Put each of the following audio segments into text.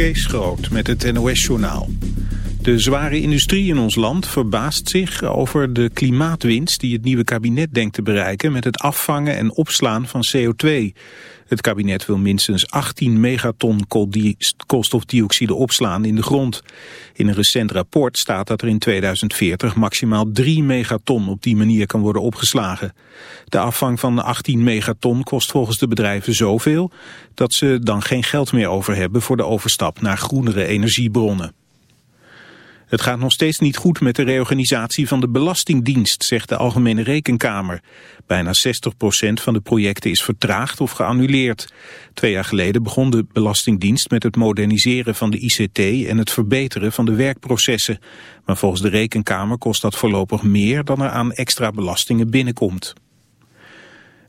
Kees Groot met het NOS-journaal. De zware industrie in ons land verbaast zich over de klimaatwinst die het nieuwe kabinet denkt te bereiken met het afvangen en opslaan van CO2. Het kabinet wil minstens 18 megaton koolstofdioxide opslaan in de grond. In een recent rapport staat dat er in 2040 maximaal 3 megaton op die manier kan worden opgeslagen. De afvang van 18 megaton kost volgens de bedrijven zoveel dat ze dan geen geld meer over hebben voor de overstap naar groenere energiebronnen. Het gaat nog steeds niet goed met de reorganisatie van de Belastingdienst, zegt de Algemene Rekenkamer. Bijna 60% van de projecten is vertraagd of geannuleerd. Twee jaar geleden begon de Belastingdienst met het moderniseren van de ICT en het verbeteren van de werkprocessen. Maar volgens de Rekenkamer kost dat voorlopig meer dan er aan extra belastingen binnenkomt.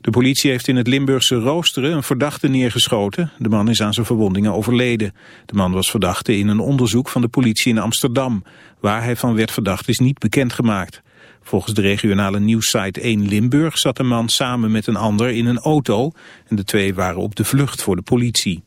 De politie heeft in het Limburgse Roosteren een verdachte neergeschoten. De man is aan zijn verwondingen overleden. De man was verdachte in een onderzoek van de politie in Amsterdam. Waar hij van werd verdacht is niet bekendgemaakt. Volgens de regionale nieuwssite 1 Limburg zat de man samen met een ander in een auto... en de twee waren op de vlucht voor de politie.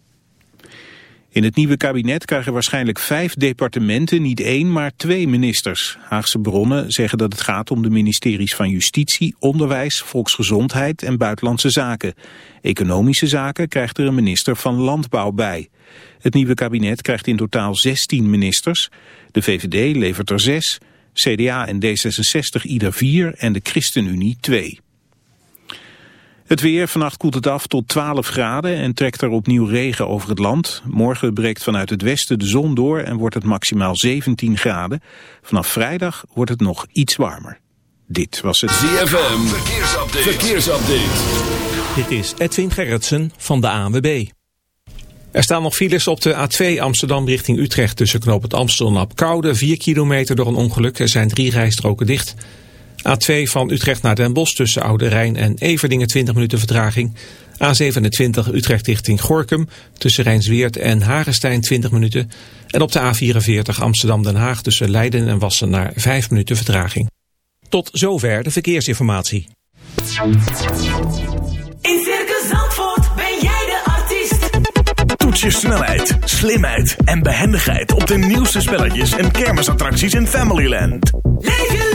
In het nieuwe kabinet krijgen waarschijnlijk vijf departementen niet één, maar twee ministers. Haagse bronnen zeggen dat het gaat om de ministeries van Justitie, Onderwijs, Volksgezondheid en Buitenlandse Zaken. Economische Zaken krijgt er een minister van Landbouw bij. Het nieuwe kabinet krijgt in totaal 16 ministers. De VVD levert er zes, CDA en D66 ieder vier en de ChristenUnie twee. Het weer, vannacht koelt het af tot 12 graden en trekt er opnieuw regen over het land. Morgen breekt vanuit het westen de zon door en wordt het maximaal 17 graden. Vanaf vrijdag wordt het nog iets warmer. Dit was het ZFM Verkeersupdate. Verkeersupdate. Dit is Edwin Gerritsen van de ANWB. Er staan nog files op de A2 Amsterdam richting Utrecht tussen knoop het Amstel en Koude. 4 kilometer door een ongeluk. Er zijn drie rijstroken dicht. A2 van Utrecht naar Den Bosch tussen Oude Rijn en Everdingen 20 minuten vertraging. A27 Utrecht richting Gorkum tussen Rijnsweert en Hagestein 20 minuten. En op de A44 Amsterdam-Den Haag tussen Leiden en Wassenaar 5 minuten vertraging. Tot zover de verkeersinformatie. In Circus Zandvoort ben jij de artiest. Toets je snelheid, slimheid en behendigheid op de nieuwste spelletjes en kermisattracties in Familyland. Leef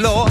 floor.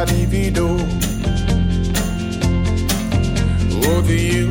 divido. Over you,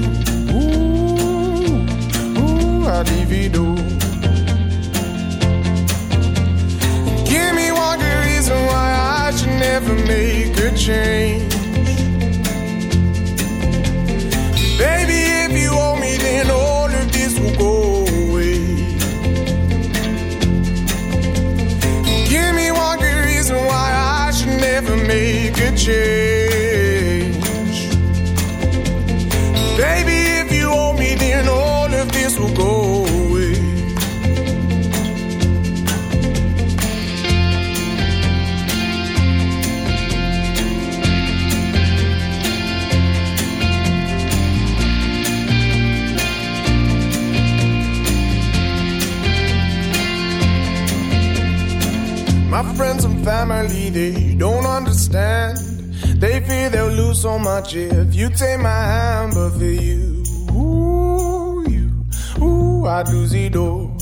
so much if you take my hand, but for you, ooh, you, ooh, I'd lose it all.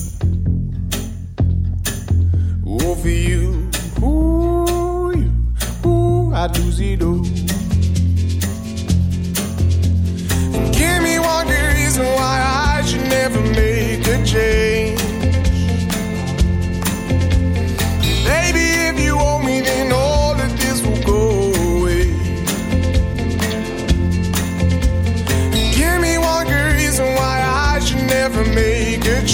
Ooh, for you, ooh, you, ooh, I'd lose it all. Give me one good reason why I should never make a change.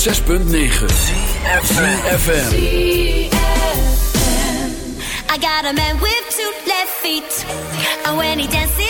106.9 FM. I got a man with two left feet. And when he dances.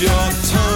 your tongue.